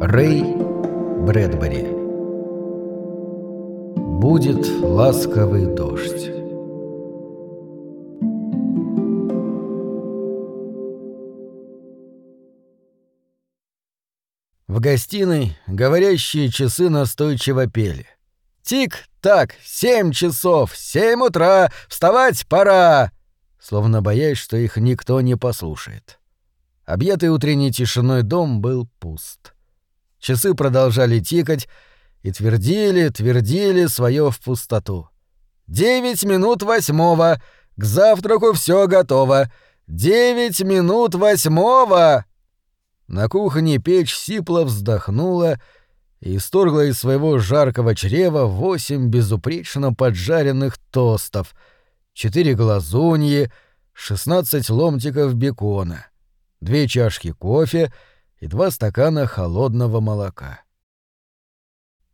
Рэй Брэдбери Будет ласковый дождь В гостиной говорящие часы настойчиво пели. «Тик-так! Семь часов! Семь утра! Вставать пора!» Словно боясь, что их никто не послушает. Объятый утренней тишиной дом был пуст. Часы продолжали тикать и твердили, твердили свое в пустоту. «Девять минут восьмого! К завтраку все готово! Девять минут восьмого!» На кухне печь сипло вздохнула исторгла из своего жаркого чрева восемь безупречно поджаренных тостов, четыре глазуньи, шестнадцать ломтиков бекона, две чашки кофе — и два стакана холодного молока.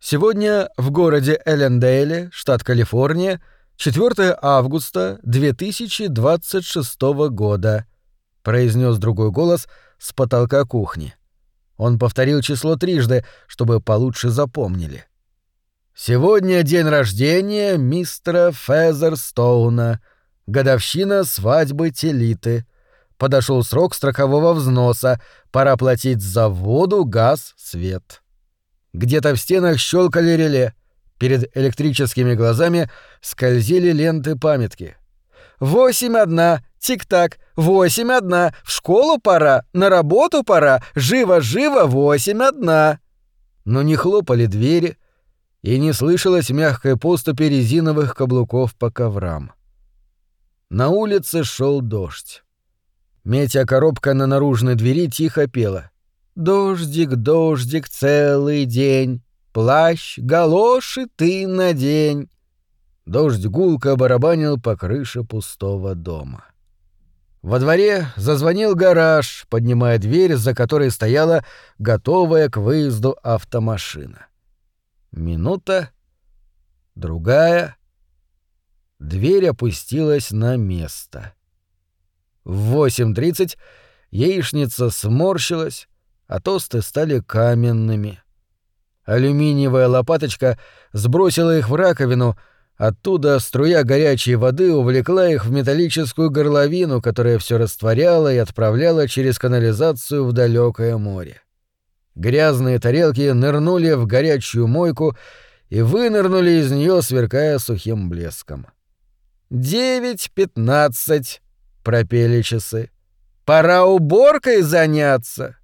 Сегодня в городе Эллендейле, штат Калифорния, 4 августа 2026 года, произнес другой голос с потолка кухни. Он повторил число трижды, чтобы получше запомнили. Сегодня день рождения мистера Фезерстоуна, годовщина свадьбы Телиты — Подошел срок строкового взноса, пора платить за воду, газ, свет. Где-то в стенах щелкали реле. Перед электрическими глазами скользили ленты памятки. «Восемь одна! Тик-так! Восемь одна! В школу пора! На работу пора! Живо-живо! Восемь одна!» Но не хлопали двери, и не слышалось мягкой поступи резиновых каблуков по коврам. На улице шел дождь. Метеокоробка на наружной двери тихо пела. «Дождик, дождик, целый день, плащ, галоши ты надень». Дождь гулко барабанил по крыше пустого дома. Во дворе зазвонил гараж, поднимая дверь, за которой стояла готовая к выезду автомашина. Минута, другая. Дверь опустилась на место. В 8.30 яичница сморщилась, а тосты стали каменными. Алюминиевая лопаточка сбросила их в раковину, оттуда струя горячей воды увлекла их в металлическую горловину, которая все растворяла и отправляла через канализацию в далекое море. Грязные тарелки нырнули в горячую мойку и вынырнули из нее, сверкая сухим блеском. «Девять пятнадцать», пропели часы. Пора уборкой заняться.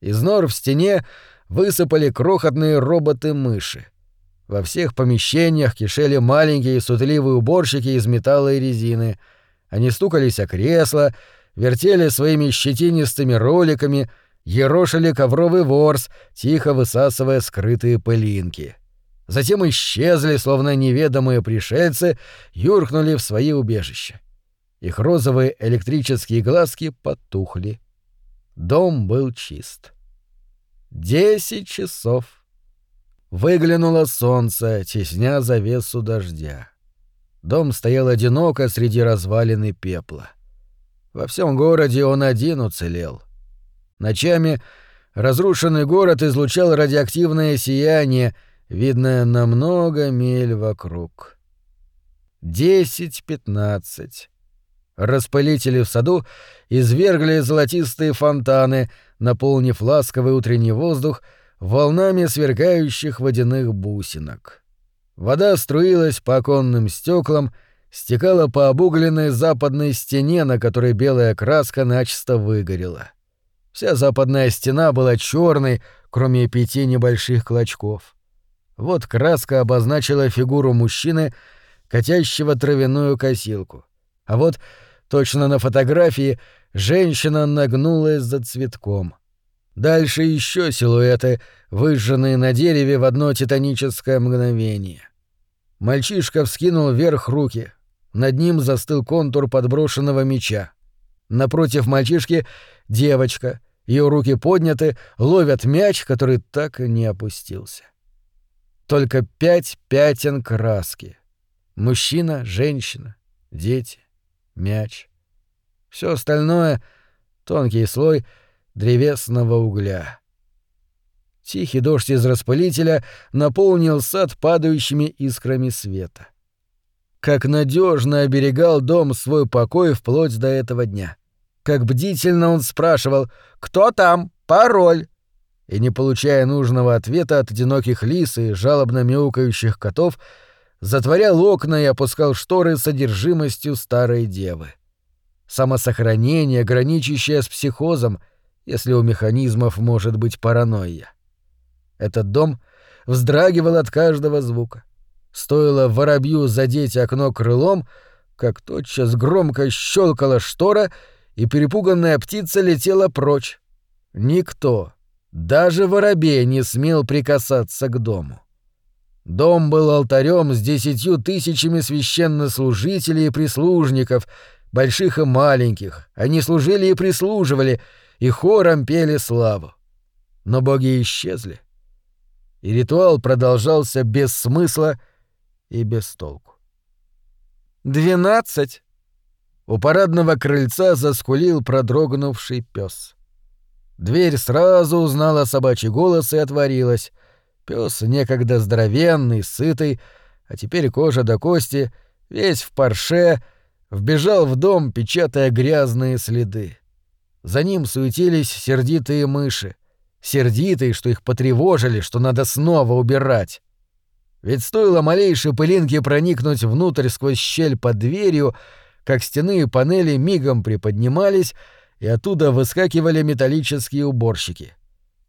Из нор в стене высыпали крохотные роботы-мыши. Во всех помещениях кишели маленькие сутливые уборщики из металла и резины. Они стукались о кресла, вертели своими щетинистыми роликами, ерошили ковровый ворс, тихо высасывая скрытые пылинки. Затем исчезли, словно неведомые пришельцы, юркнули в свои убежища. Их розовые электрические глазки потухли. Дом был чист. Десять часов. Выглянуло солнце, тесня завесу дождя. Дом стоял одиноко среди развалин и пепла. Во всем городе он один уцелел. Ночами разрушенный город излучал радиоактивное сияние, видное на много миль вокруг. Десять-пятнадцать. Распылители в саду извергли золотистые фонтаны, наполнив ласковый утренний воздух волнами сверкающих водяных бусинок. Вода струилась по оконным стеклам, стекала по обугленной западной стене, на которой белая краска начисто выгорела. Вся западная стена была черной, кроме пяти небольших клочков. Вот краска обозначила фигуру мужчины, катящего травяную косилку. А вот Точно на фотографии женщина нагнулась за цветком. Дальше еще силуэты, выжженные на дереве в одно титаническое мгновение. Мальчишка вскинул вверх руки. Над ним застыл контур подброшенного меча. Напротив мальчишки — девочка. Ее руки подняты, ловят мяч, который так и не опустился. Только пять пятен краски. Мужчина, женщина, дети, мяч. Все остальное — тонкий слой древесного угля. Тихий дождь из распылителя наполнил сад падающими искрами света. Как надежно оберегал дом свой покой вплоть до этого дня. Как бдительно он спрашивал «Кто там? Пароль!» И, не получая нужного ответа от одиноких лис и жалобно мяукающих котов, затворял окна и опускал шторы содержимостью старой девы. Самосохранение, граничащее с психозом, если у механизмов может быть паранойя. Этот дом вздрагивал от каждого звука. Стоило воробью задеть окно крылом, как тотчас громко щелкала штора, и перепуганная птица летела прочь. Никто, даже воробей, не смел прикасаться к дому. Дом был алтарем с десятью тысячами священнослужителей и прислужников, больших и маленьких. Они служили и прислуживали, и хором пели славу. Но боги исчезли и ритуал продолжался без смысла и без толку. «Двенадцать!» У парадного крыльца заскулил продрогнувший пес. Дверь сразу узнала собачий голос и отворилась. Пес некогда здоровенный, сытый, а теперь кожа до кости, весь в парше, вбежал в дом, печатая грязные следы. За ним суетились сердитые мыши — сердитые, что их потревожили, что надо снова убирать. Ведь стоило малейшей пылинке проникнуть внутрь сквозь щель под дверью, как стены и панели мигом приподнимались, и оттуда выскакивали металлические уборщики.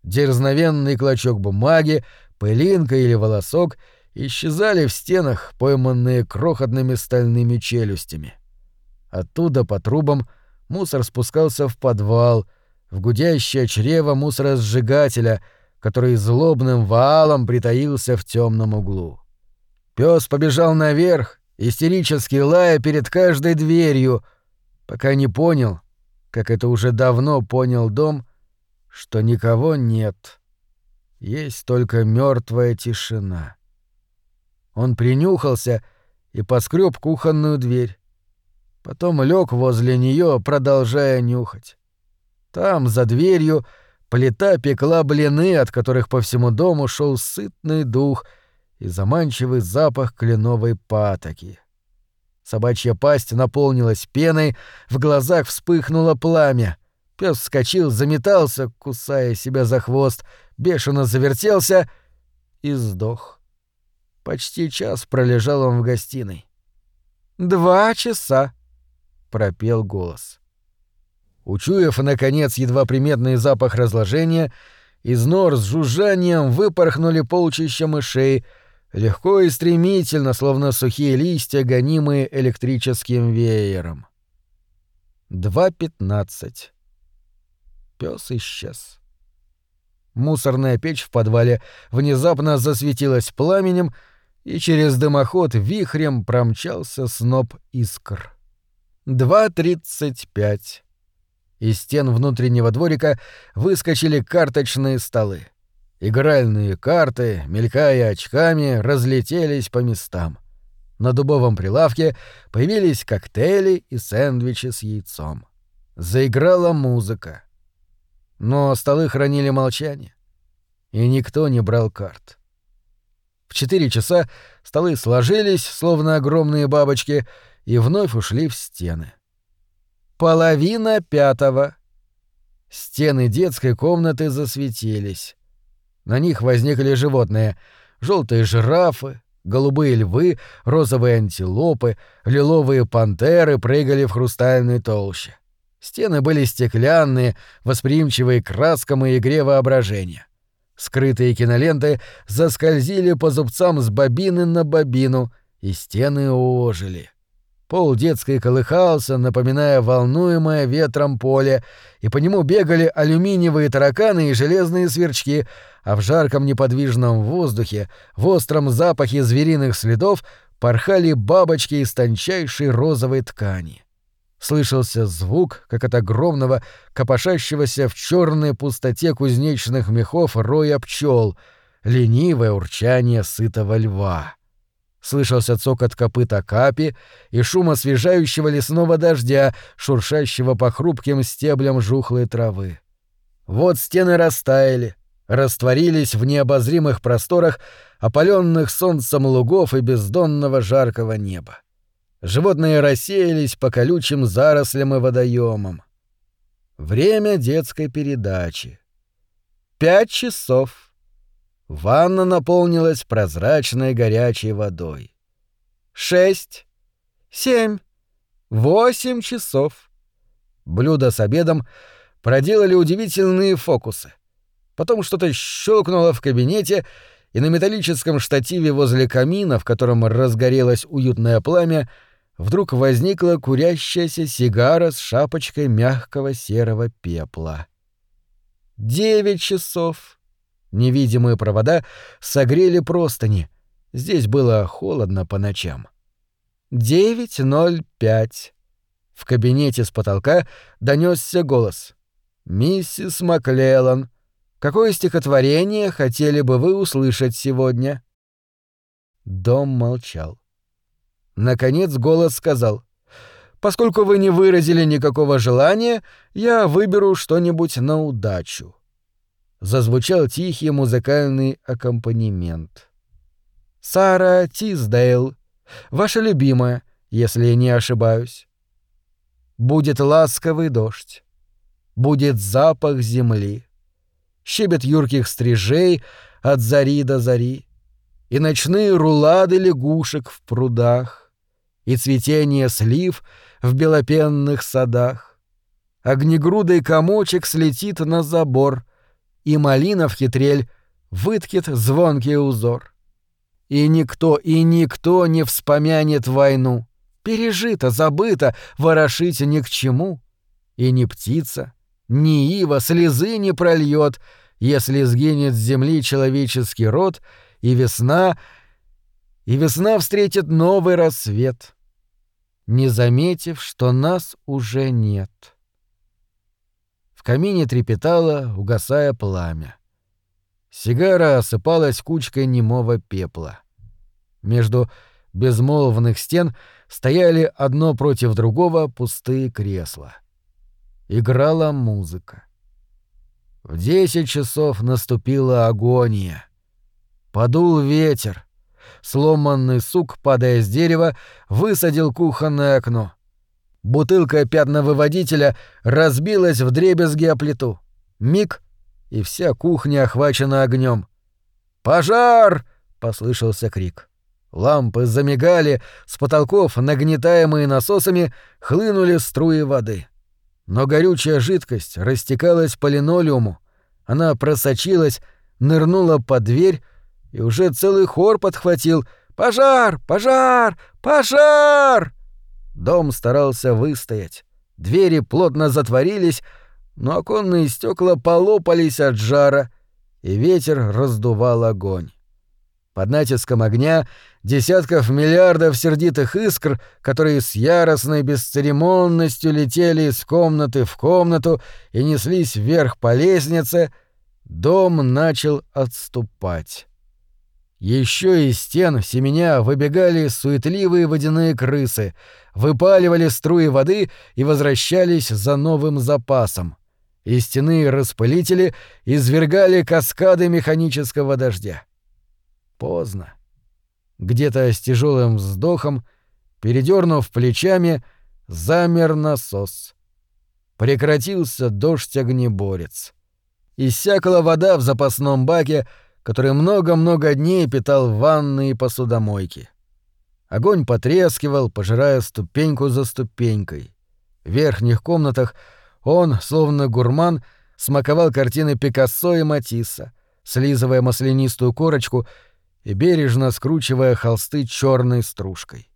Дерзновенный клочок бумаги, пылинка или волосок исчезали в стенах, пойманные крохотными стальными челюстями. Оттуда по трубам мусор спускался в подвал — в гудящее чрево мусоросжигателя, который злобным валом притаился в темном углу. Пес побежал наверх, истерически лая перед каждой дверью, пока не понял, как это уже давно понял дом, что никого нет. Есть только мертвая тишина. Он принюхался и поскреб кухонную дверь. Потом лег возле нее, продолжая нюхать. Там, за дверью, плита пекла блины, от которых по всему дому шел сытный дух и заманчивый запах кленовой патоки. Собачья пасть наполнилась пеной, в глазах вспыхнуло пламя. Пес вскочил, заметался, кусая себя за хвост, бешено завертелся и сдох. Почти час пролежал он в гостиной. «Два часа», — пропел голос. Учуяв, наконец, едва приметный запах разложения, из нор с жужжанием выпорхнули полчища мышей, легко и стремительно, словно сухие листья, гонимые электрическим веером. Два пятнадцать. Пёс исчез. Мусорная печь в подвале внезапно засветилась пламенем, и через дымоход вихрем промчался сноп искр. Два тридцать пять. Из стен внутреннего дворика выскочили карточные столы. Игральные карты, мелькая очками, разлетелись по местам. На дубовом прилавке появились коктейли и сэндвичи с яйцом. Заиграла музыка. Но столы хранили молчание. И никто не брал карт. В четыре часа столы сложились, словно огромные бабочки, и вновь ушли в стены. Половина пятого. Стены детской комнаты засветились. На них возникли животные. Желтые жирафы, голубые львы, розовые антилопы, лиловые пантеры прыгали в хрустальной толще. Стены были стеклянные, восприимчивые к краскам и игре воображения. Скрытые киноленты заскользили по зубцам с бобины на бобину, и стены ожили. Пол детской колыхался, напоминая волнуемое ветром поле, и по нему бегали алюминиевые тараканы и железные сверчки, а в жарком неподвижном воздухе, в остром запахе звериных следов порхали бабочки из тончайшей розовой ткани. Слышался звук, как от огромного, копошащегося в черной пустоте кузнечных мехов роя пчел, ленивое урчание сытого льва. Слышался цокот копыта капи и шум освежающего лесного дождя, шуршащего по хрупким стеблям жухлой травы. Вот стены растаяли, растворились в необозримых просторах, опаленных солнцем лугов и бездонного жаркого неба. Животные рассеялись по колючим зарослям и водоемам. Время детской передачи. Пять часов. Ванна наполнилась прозрачной горячей водой. Шесть. Семь. Восемь часов. Блюдо с обедом проделали удивительные фокусы. Потом что-то щелкнуло в кабинете, и на металлическом штативе возле камина, в котором разгорелось уютное пламя, вдруг возникла курящаяся сигара с шапочкой мягкого серого пепла. Девять часов. Невидимые провода согрели простыни. Здесь было холодно по ночам. Девять ноль пять. В кабинете с потолка донесся голос. «Миссис Маклеллан, какое стихотворение хотели бы вы услышать сегодня?» Дом молчал. Наконец голос сказал. «Поскольку вы не выразили никакого желания, я выберу что-нибудь на удачу». Зазвучал тихий музыкальный аккомпанемент. «Сара Тиздейл, ваша любимая, если не ошибаюсь. Будет ласковый дождь, будет запах земли, щебет юрких стрижей от зари до зари, и ночные рулады лягушек в прудах, и цветение слив в белопенных садах. Огнегрудый комочек слетит на забор, и малина в хитрель выткит звонкий узор. И никто, и никто не вспомянет войну. Пережито, забыто, ворошить ни к чему. И ни птица, ни ива слезы не прольет, если сгинет с земли человеческий род, и весна, и весна встретит новый рассвет не заметив, что нас уже нет. В камине трепетало, угасая пламя. Сигара осыпалась кучкой немого пепла. Между безмолвных стен стояли одно против другого пустые кресла. Играла музыка. В десять часов наступила агония. Подул ветер, Сломанный сук, падая с дерева, высадил кухонное окно. Бутылка пятновыводителя разбилась в дребезги о плиту. Миг, и вся кухня охвачена огнем. «Пожар!» — послышался крик. Лампы замигали, с потолков, нагнетаемые насосами, хлынули струи воды. Но горючая жидкость растекалась по линолеуму. Она просочилась, нырнула под дверь, и уже целый хор подхватил «Пожар! Пожар! Пожар!». Дом старался выстоять. Двери плотно затворились, но оконные стекла полопались от жара, и ветер раздувал огонь. Под натиском огня десятков миллиардов сердитых искр, которые с яростной бесцеремонностью летели из комнаты в комнату и неслись вверх по лестнице, дом начал отступать. Еще из стен семеня выбегали суетливые водяные крысы, выпаливали струи воды и возвращались за новым запасом. И стены распылители извергали каскады механического дождя. Поздно. Где-то с тяжелым вздохом, передернув плечами, замер насос. Прекратился дождь-огнеборец. Иссякла вода в запасном баке, который много-много дней питал ванны и посудомойки. Огонь потрескивал, пожирая ступеньку за ступенькой. В верхних комнатах он, словно гурман, смаковал картины Пикассо и Матисса, слизывая маслянистую корочку и бережно скручивая холсты черной стружкой.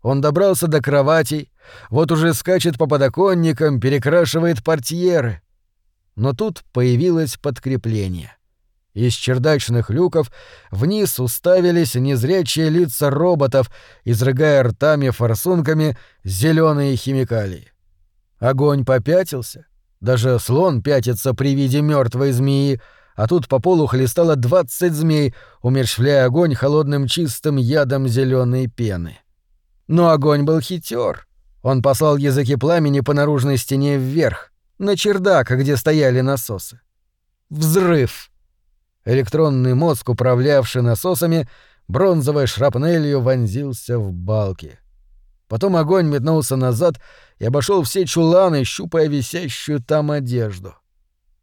Он добрался до кроватей, вот уже скачет по подоконникам, перекрашивает портьеры. Но тут появилось подкрепление. Из чердачных люков вниз уставились незрячие лица роботов, изрыгая ртами-форсунками зеленые химикалии. Огонь попятился. Даже слон пятится при виде мертвой змеи, а тут по полу хлестало двадцать змей, умерщвляя огонь холодным чистым ядом зеленой пены. Но огонь был хитер. Он послал языки пламени по наружной стене вверх, на чердак, где стояли насосы. Взрыв! Электронный мозг, управлявший насосами, бронзовой шрапнелью вонзился в балки. Потом огонь метнулся назад и обошел все чуланы, щупая висящую там одежду.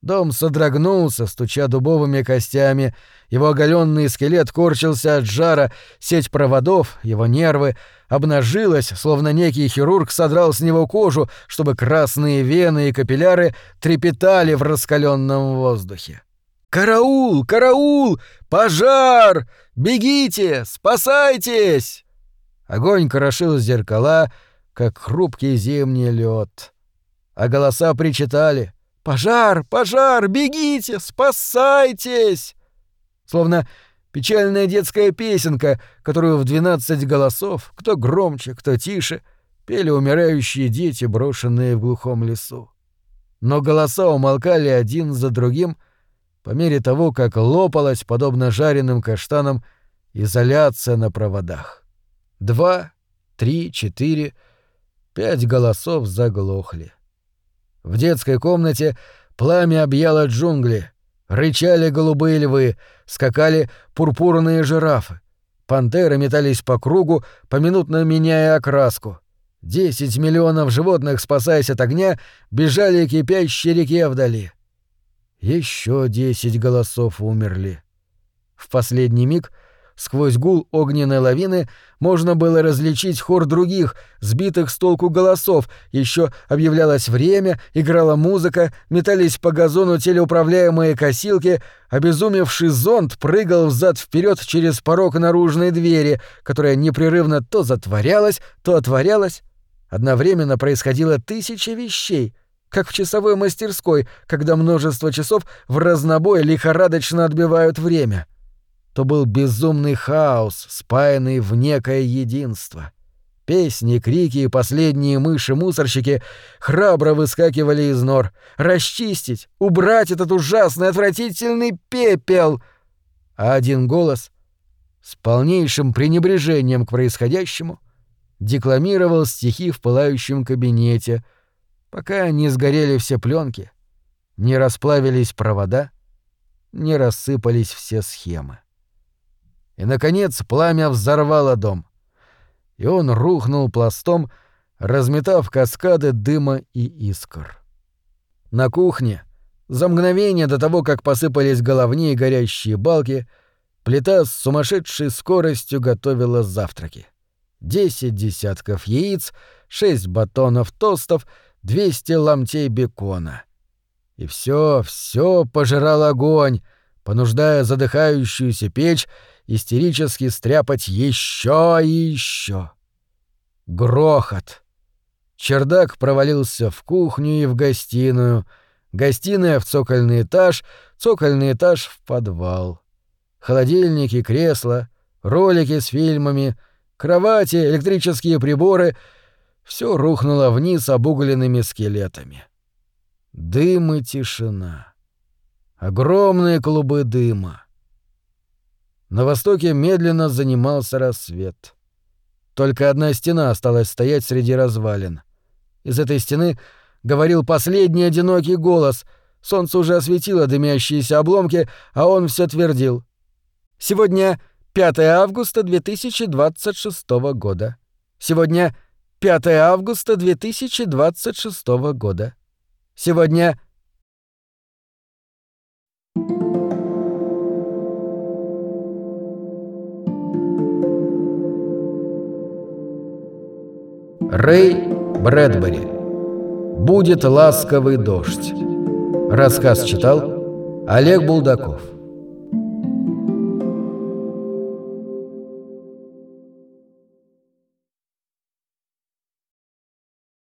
Дом содрогнулся, стуча дубовыми костями, его оголенный скелет корчился от жара, сеть проводов, его нервы, обнажилась, словно некий хирург содрал с него кожу, чтобы красные вены и капилляры трепетали в раскаленном воздухе. «Караул! Караул! Пожар! Бегите! Спасайтесь!» Огонь крошил зеркала, как хрупкий зимний лед, А голоса причитали «Пожар! Пожар! Бегите! Спасайтесь!» Словно печальная детская песенка, которую в двенадцать голосов, кто громче, кто тише, пели умирающие дети, брошенные в глухом лесу. Но голоса умолкали один за другим — по мере того, как лопалась, подобно жареным каштанам, изоляция на проводах. Два, три, четыре, пять голосов заглохли. В детской комнате пламя объяло джунгли, рычали голубые львы, скакали пурпурные жирафы. Пантеры метались по кругу, поминутно меняя окраску. Десять миллионов животных, спасаясь от огня, бежали кипящей реке вдали. Еще десять голосов умерли. В последний миг сквозь гул огненной лавины можно было различить хор других, сбитых с толку голосов, еще объявлялось время, играла музыка, метались по газону телеуправляемые косилки, обезумевший зонт прыгал взад вперед через порог наружной двери, которая непрерывно то затворялась, то отворялась. Одновременно происходило тысячи вещей — как в часовой мастерской, когда множество часов в разнобой лихорадочно отбивают время. То был безумный хаос, спаянный в некое единство. Песни, крики и последние мыши-мусорщики храбро выскакивали из нор. Расчистить, убрать этот ужасный, отвратительный пепел! А один голос с полнейшим пренебрежением к происходящему декламировал стихи в пылающем кабинете — пока не сгорели все пленки, не расплавились провода, не рассыпались все схемы. И, наконец, пламя взорвало дом, и он рухнул пластом, разметав каскады дыма и искр. На кухне, за мгновение до того, как посыпались головни и горящие балки, плита с сумасшедшей скоростью готовила завтраки. Десять десятков яиц, шесть батонов тостов — 200 ломтей бекона. И все, все пожирал огонь, понуждая задыхающуюся печь истерически стряпать еще и еще. Грохот. Чердак провалился в кухню и в гостиную, гостиная в цокольный этаж, цокольный этаж в подвал. Холодильники, кресла, ролики с фильмами, кровати, электрические приборы — все рухнуло вниз обугленными скелетами. Дым и тишина. Огромные клубы дыма. На востоке медленно занимался рассвет. Только одна стена осталась стоять среди развалин. Из этой стены говорил последний одинокий голос. Солнце уже осветило дымящиеся обломки, а он все твердил. «Сегодня 5 августа 2026 года. Сегодня 5 августа 2026 года. Сегодня... Рэй Брэдбери. «Будет ласковый дождь». Рассказ читал Олег Булдаков.